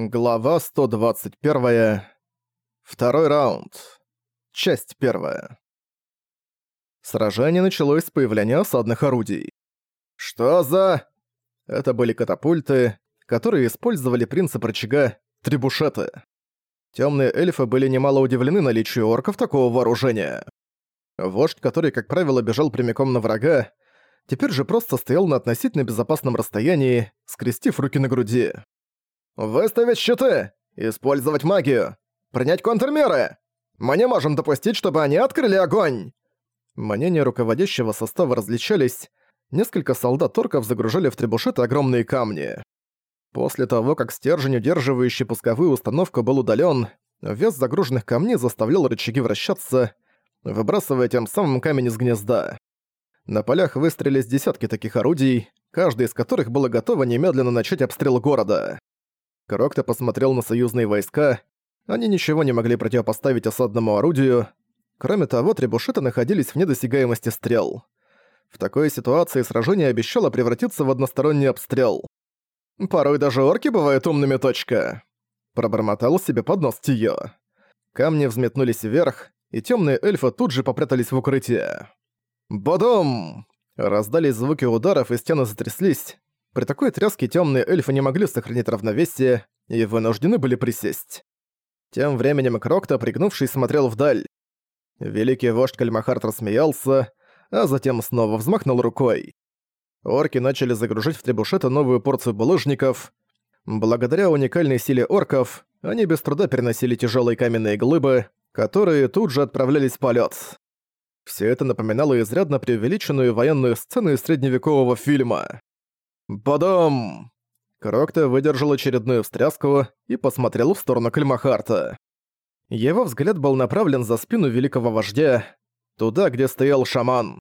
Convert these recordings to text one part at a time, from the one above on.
Глава 121. Второй раунд. Часть первая. Сражение началось с появления осадных орудий. Что за... Это были катапульты, которые использовали принцип рычага трибушеты. Темные эльфы были немало удивлены наличию орков такого вооружения. Вождь, который, как правило, бежал прямиком на врага, теперь же просто стоял на относительно безопасном расстоянии, скрестив руки на груди. «Выставить щиты! Использовать магию! Принять контрмеры! Мы не можем допустить, чтобы они открыли огонь!» Мнения руководящего состава различались, несколько солдат-торков загружали в требушеты огромные камни. После того, как стержень, удерживающий пусковую установку, был удален, вес загруженных камней заставлял рычаги вращаться, выбрасывая тем самым камень из гнезда. На полях выстрелились десятки таких орудий, каждый из которых было готово немедленно начать обстрел города. Крокто посмотрел на союзные войска. Они ничего не могли противопоставить осадному орудию. Кроме того, требушеты находились в недосягаемости стрел. В такой ситуации сражение обещало превратиться в односторонний обстрел. «Порой даже орки бывают умными, точка!» Пробормотал себе под нос Тио. Камни взметнулись вверх, и темные эльфы тут же попрятались в укрытие. «Бадум!» Раздались звуки ударов, и стены затряслись. При такой тряске темные эльфы не могли сохранить равновесие и вынуждены были присесть. Тем временем Крокта, пригнувшись, смотрел вдаль. Великий вождь Кальмахарт рассмеялся, а затем снова взмахнул рукой. Орки начали загружать в требушеты новую порцию булыжников. Благодаря уникальной силе орков, они без труда переносили тяжелые каменные глыбы, которые тут же отправлялись в полет. Все это напоминало изрядно преувеличенную военную сцену из средневекового фильма. «Бадам!» Крокто выдержал очередную встряску и посмотрел в сторону Кальмахарта. Его взгляд был направлен за спину великого вождя, туда, где стоял шаман.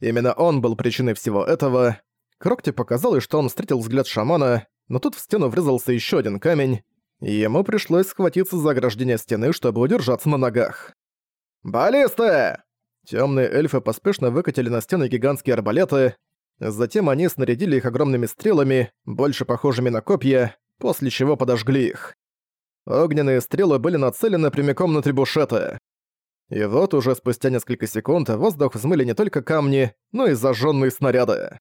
Именно он был причиной всего этого. Крокте показалось, что он встретил взгляд шамана, но тут в стену врезался еще один камень, и ему пришлось схватиться за ограждение стены, чтобы удержаться на ногах. «Баллисты!» Темные эльфы поспешно выкатили на стены гигантские арбалеты, Затем они снарядили их огромными стрелами, больше похожими на копья, после чего подожгли их. Огненные стрелы были нацелены прямиком на трибушеты. И вот уже спустя несколько секунд воздух взмыли не только камни, но и зажженные снаряды.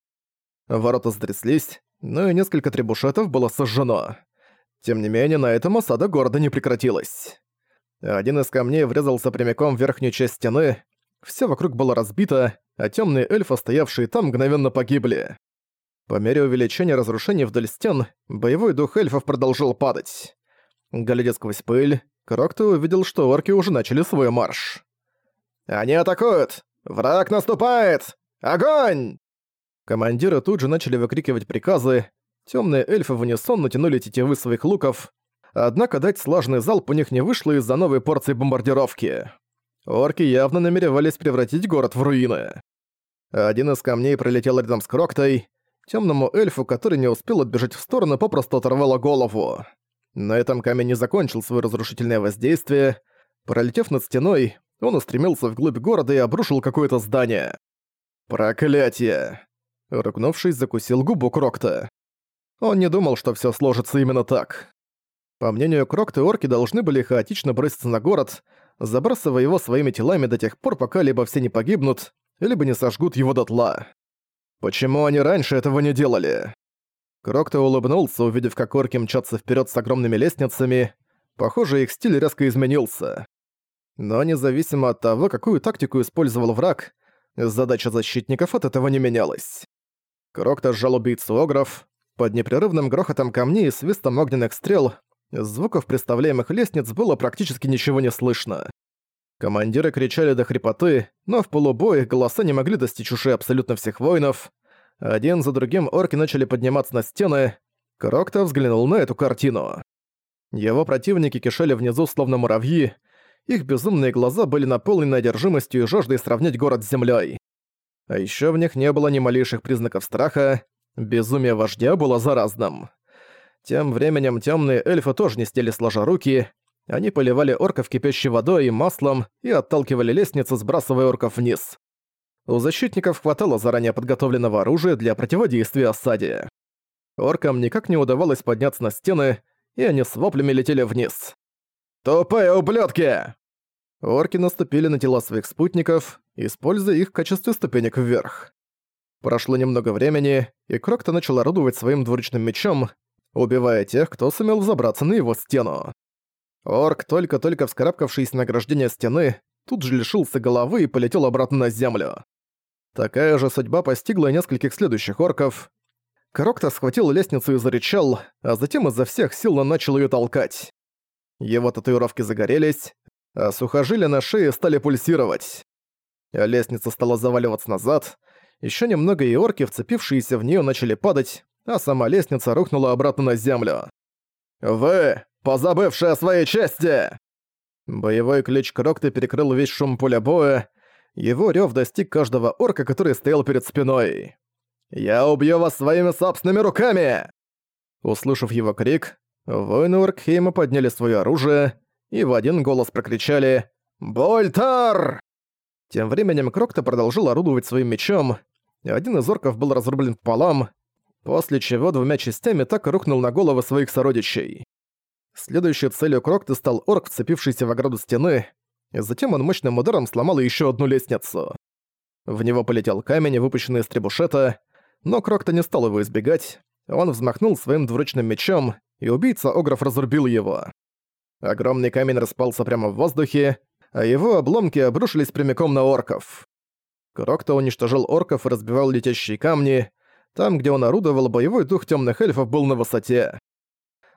Ворота затряслись, но и несколько трибушетов было сожжено. Тем не менее, на этом осада города не прекратилась. Один из камней врезался прямиком в верхнюю часть стены, все вокруг было разбито, а темные эльфы, стоявшие там, мгновенно погибли. По мере увеличения разрушений вдоль стен, боевой дух эльфов продолжил падать. Глядя сквозь пыль, Крокто увидел, что орки уже начали свой марш. «Они атакуют! Враг наступает! Огонь!» Командиры тут же начали выкрикивать приказы, темные эльфы в унисон натянули тетивы своих луков, однако дать слаженный залп у них не вышло из-за новой порции бомбардировки. Орки явно намеревались превратить город в руины. Один из камней пролетел рядом с Кроктой. Темному эльфу, который не успел отбежать в сторону, попросту оторвало голову. На этом камень не закончил свое разрушительное воздействие. Пролетев над стеной, он устремился вглубь города и обрушил какое-то здание. «Проклятие!» Ругнувшись, закусил губу Крокта. Он не думал, что все сложится именно так. По мнению Крокта, орки должны были хаотично броситься на город, забрасывая его своими телами до тех пор, пока либо все не погибнут, либо не сожгут его дотла. Почему они раньше этого не делали? Крокто улыбнулся, увидев, как орки мчатся вперед с огромными лестницами. Похоже, их стиль резко изменился. Но независимо от того, какую тактику использовал враг, задача защитников от этого не менялась. Крокто сжал убийцу Огров. Под непрерывным грохотом камней и свистом огненных стрел звуков представляемых лестниц было практически ничего не слышно. Командиры кричали до хрипоты, но в полубое голоса не могли достичь ушей абсолютно всех воинов. Один за другим орки начали подниматься на стены. Крокто взглянул на эту картину. Его противники кишели внизу словно муравьи, их безумные глаза были наполнены одержимостью и жаждой сравнять город с землей. А еще в них не было ни малейших признаков страха, безумие вождя было заразным. Тем временем темные эльфы тоже не стели сложа руки. Они поливали орков кипящей водой и маслом и отталкивали лестницу, сбрасывая орков вниз. У защитников хватало заранее подготовленного оружия для противодействия осаде. Оркам никак не удавалось подняться на стены, и они с воплями летели вниз. «Тупые ублюдки!» Орки наступили на тела своих спутников, используя их в качестве ступенек вверх. Прошло немного времени, и Крокто начал орудовать своим двуручным мечом, убивая тех, кто сумел забраться на его стену. Орк, только-только вскарабкавшийся на ограждение стены, тут же лишился головы и полетел обратно на землю. Такая же судьба постигла нескольких следующих орков. Крокто схватил лестницу и зарычал, а затем изо всех сил начал ее толкать. Его татуировки загорелись, а сухожилия на шее стали пульсировать. Лестница стала заваливаться назад, еще немного и орки, вцепившиеся в нее, начали падать, а сама лестница рухнула обратно на землю. «Вы, позабывшие о своей чести!» Боевой ключ Крокта перекрыл весь шум поля боя, его рёв достиг каждого орка, который стоял перед спиной. «Я убью вас своими собственными руками!» Услышав его крик, воины Оркхейма подняли своё оружие и в один голос прокричали «Больтар!». Тем временем Крокта продолжил орудовать своим мечом, один из орков был разрублен пополам, после чего двумя частями так и рухнул на головы своих сородичей. Следующей целью Крокта стал орк, вцепившийся в ограду стены, и затем он мощным ударом сломал еще одну лестницу. В него полетел камень, выпущенный из требушета, но Крокта не стал его избегать, он взмахнул своим двуручным мечом, и убийца Огров разрубил его. Огромный камень распался прямо в воздухе, а его обломки обрушились прямиком на орков. Крокто уничтожил орков и разбивал летящие камни. Там, где он орудовал, боевой дух темных эльфов был на высоте.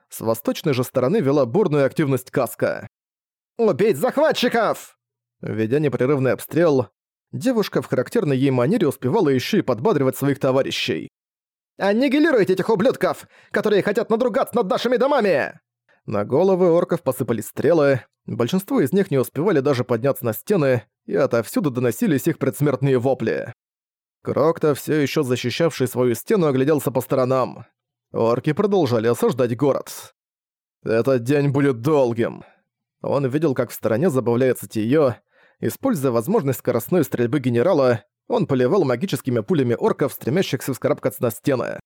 С восточной же стороны вела бурную активность Каска. «Убить захватчиков!» Ведя непрерывный обстрел, девушка в характерной ей манере успевала еще и подбадривать своих товарищей. «Аннигилируйте этих ублюдков, которые хотят надругаться над нашими домами!» На головы орков посыпались стрелы, большинство из них не успевали даже подняться на стены, и отовсюду доносились их предсмертные вопли. Крокто, все еще защищавший свою стену, огляделся по сторонам. Орки продолжали осаждать город. «Этот день будет долгим». Он видел, как в стороне забавляется Тиё. Используя возможность скоростной стрельбы генерала, он поливал магическими пулями орков, стремящихся вскарабкаться на стены.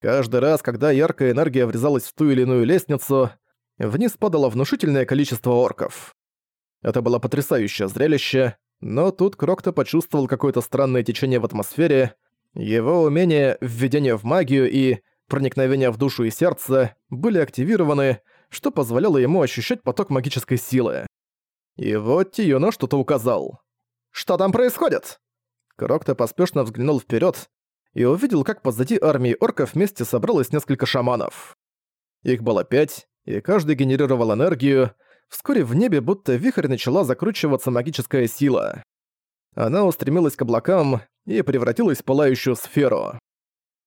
Каждый раз, когда яркая энергия врезалась в ту или иную лестницу, вниз падало внушительное количество орков. Это было потрясающее зрелище, но тут Крокто почувствовал какое-то странное течение в атмосфере, его умения введения в магию и проникновения в душу и сердце были активированы, что позволяло ему ощущать поток магической силы. И вот Тиона что-то указал. «Что там происходит?» Крокто поспешно взглянул вперед и увидел, как позади армии орков вместе собралось несколько шаманов. Их было пять, и каждый генерировал энергию, Вскоре в небе будто вихрь начала закручиваться магическая сила. Она устремилась к облакам и превратилась в пылающую сферу.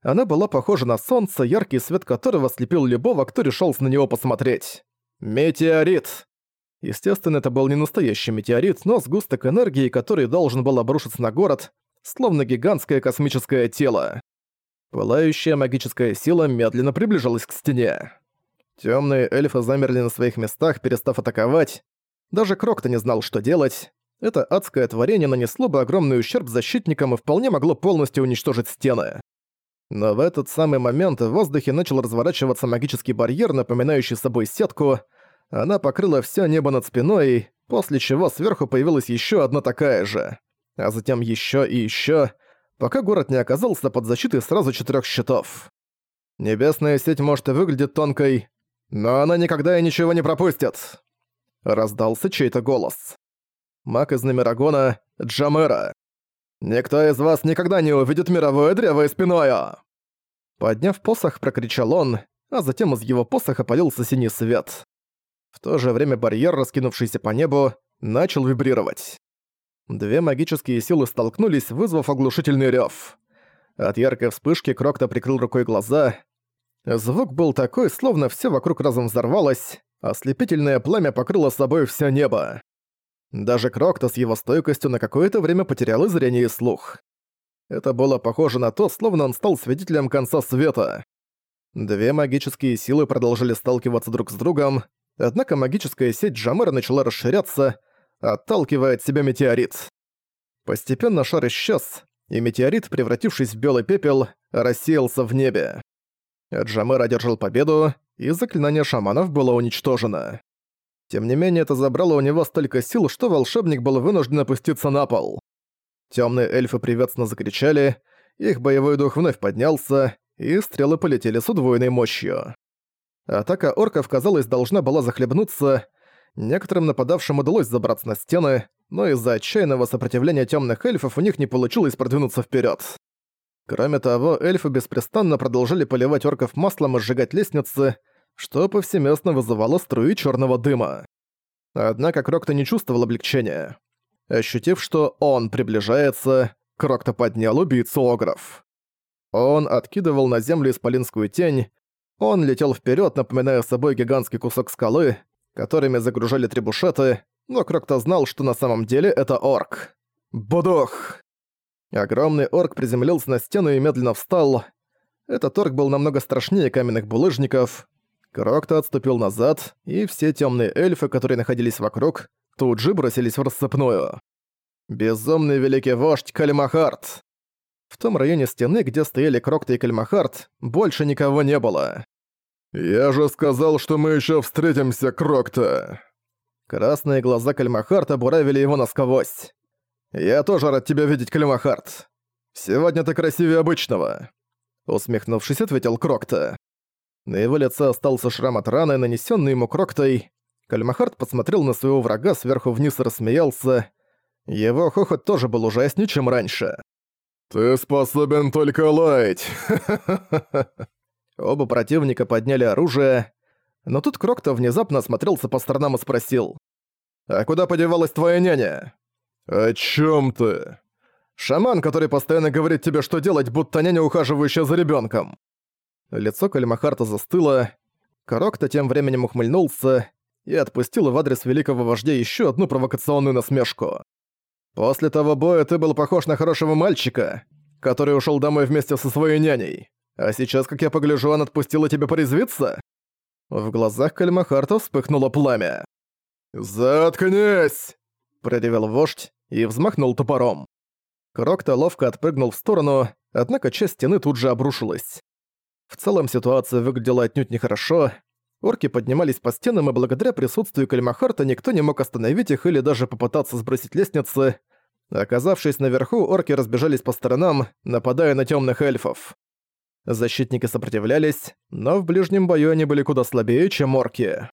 Она была похожа на солнце, яркий свет которого слепил любого, кто решился на него посмотреть. Метеорит! Естественно, это был не настоящий метеорит, но сгусток энергии, который должен был обрушиться на город, словно гигантское космическое тело. Пылающая магическая сила медленно приближалась к стене. Темные эльфы замерли на своих местах, перестав атаковать. Даже Крокто не знал, что делать. Это адское творение нанесло бы огромный ущерб защитникам и вполне могло полностью уничтожить стены. Но в этот самый момент в воздухе начал разворачиваться магический барьер, напоминающий собой сетку. Она покрыла все небо над спиной, после чего сверху появилась еще одна такая же. А затем еще и еще, пока город не оказался под защитой сразу четырех щитов. Небесная сеть может и выглядит тонкой, «Но она никогда и ничего не пропустит!» Раздался чей-то голос. Маг из Номерагона Джамера. «Никто из вас никогда не увидит мировое древо спиною!» Подняв посох, прокричал он, а затем из его посоха полился синий свет. В то же время барьер, раскинувшийся по небу, начал вибрировать. Две магические силы столкнулись, вызвав оглушительный рёв. От яркой вспышки Крокто прикрыл рукой глаза, Звук был такой, словно все вокруг разом взорвалось, ослепительное пламя покрыло собой все небо. Даже Крокто с его стойкостью на какое-то время потерял и зрение, и слух. Это было похоже на то, словно он стал свидетелем конца света. Две магические силы продолжили сталкиваться друг с другом, однако магическая сеть Джамера начала расширяться, отталкивая от себя метеорит. Постепенно шар исчез, и метеорит, превратившись в белый пепел, рассеялся в небе. Джамер одержал победу, и заклинание шаманов было уничтожено. Тем не менее, это забрало у него столько сил, что волшебник был вынужден опуститься на пол. Темные эльфы приветственно закричали, их боевой дух вновь поднялся, и стрелы полетели с удвоенной мощью. Атака орков, казалось, должна была захлебнуться. Некоторым нападавшим удалось забраться на стены, но из-за отчаянного сопротивления темных эльфов у них не получилось продвинуться вперед. Кроме того, эльфы беспрестанно продолжали поливать орков маслом и сжигать лестницы, что повсеместно вызывало струи черного дыма. Однако Крокто не чувствовал облегчения. Ощутив, что он приближается, Крокто поднял убийцу Огров. Он откидывал на землю исполинскую тень, он летел вперед, напоминая собой гигантский кусок скалы, которыми загружали требушеты, но Крокто знал, что на самом деле это орк. Будух! Огромный орк приземлился на стену и медленно встал. Этот орк был намного страшнее каменных булыжников. Крокто отступил назад, и все темные эльфы, которые находились вокруг, тут же бросились в рассыпную. Безумный великий вождь Калимахарт. В том районе стены, где стояли Крокто и Кальмахарт, больше никого не было. «Я же сказал, что мы еще встретимся, Крокто!» Красные глаза Кальмахарта буравили его насквозь. «Я тоже рад тебя видеть, Кальмахарт. Сегодня ты красивее обычного!» Усмехнувшись, ответил Крокто. На его лице остался шрам от раны, нанесенный ему Кроктой. Кальмахарт посмотрел на своего врага сверху вниз и рассмеялся. Его хохот тоже был ужаснее, чем раньше. «Ты способен только лаять!» Оба противника подняли оружие, но тут Крокто внезапно осмотрелся по сторонам и спросил. «А куда подевалась твоя няня?» «О чём ты?» «Шаман, который постоянно говорит тебе, что делать, будто няня, ухаживающая за ребёнком». Лицо Калимахарта застыло. Крокто тем временем ухмыльнулся и отпустил в адрес великого вождя ещё одну провокационную насмешку. После того боя ты был похож на хорошего мальчика, который ушел домой вместе со своей няней. А сейчас, как я погляжу, он отпустила тебя порезвиться?» В глазах Кальмахарта вспыхнуло пламя. «Заткнись!» – проревел вождь и взмахнул топором. Крокто ловко отпрыгнул в сторону, однако часть стены тут же обрушилась. В целом ситуация выглядела отнюдь нехорошо. Орки поднимались по стенам, и благодаря присутствию Кальмахарта никто не мог остановить их или даже попытаться сбросить лестницы. Оказавшись наверху, орки разбежались по сторонам, нападая на темных эльфов. Защитники сопротивлялись, но в ближнем бою они были куда слабее, чем орки.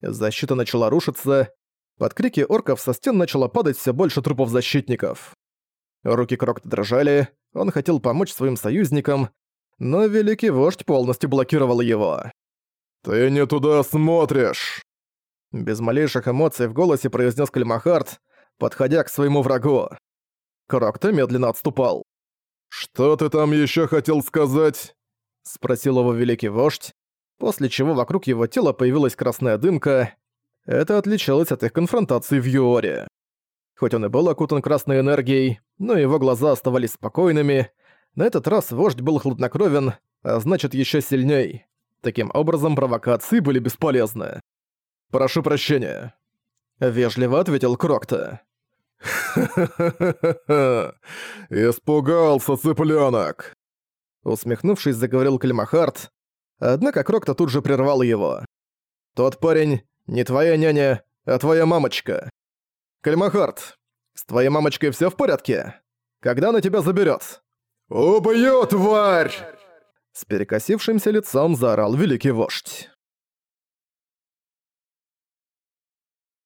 Защита начала рушиться, под крики орков со стен начало падать все больше трупов защитников. Руки Крокта дрожали, он хотел помочь своим союзникам, но Великий Вождь полностью блокировал его. «Ты не туда смотришь!» Без малейших эмоций в голосе произнес Кальмахарт, подходя к своему врагу. Крокто медленно отступал. «Что ты там еще хотел сказать?» — спросил его великий вождь, после чего вокруг его тела появилась красная дымка. Это отличалось от их конфронтации в Юоре. Хоть он и был окутан красной энергией, но его глаза оставались спокойными. На этот раз вождь был хладнокровен, а значит еще сильней. Таким образом, провокации были бесполезны. «Прошу прощения», — вежливо ответил Крокта. «Ха-ха-ха-ха! Испугался, цыплёнок!» Усмехнувшись, заговорил Кальмахарт, однако Крокто тут же прервал его. «Тот парень не твоя няня, а твоя мамочка. Кальмахарт, с твоей мамочкой всё в порядке? Когда она тебя заберёт?» «Убью, тварь!» С перекосившимся лицом заорал великий вождь.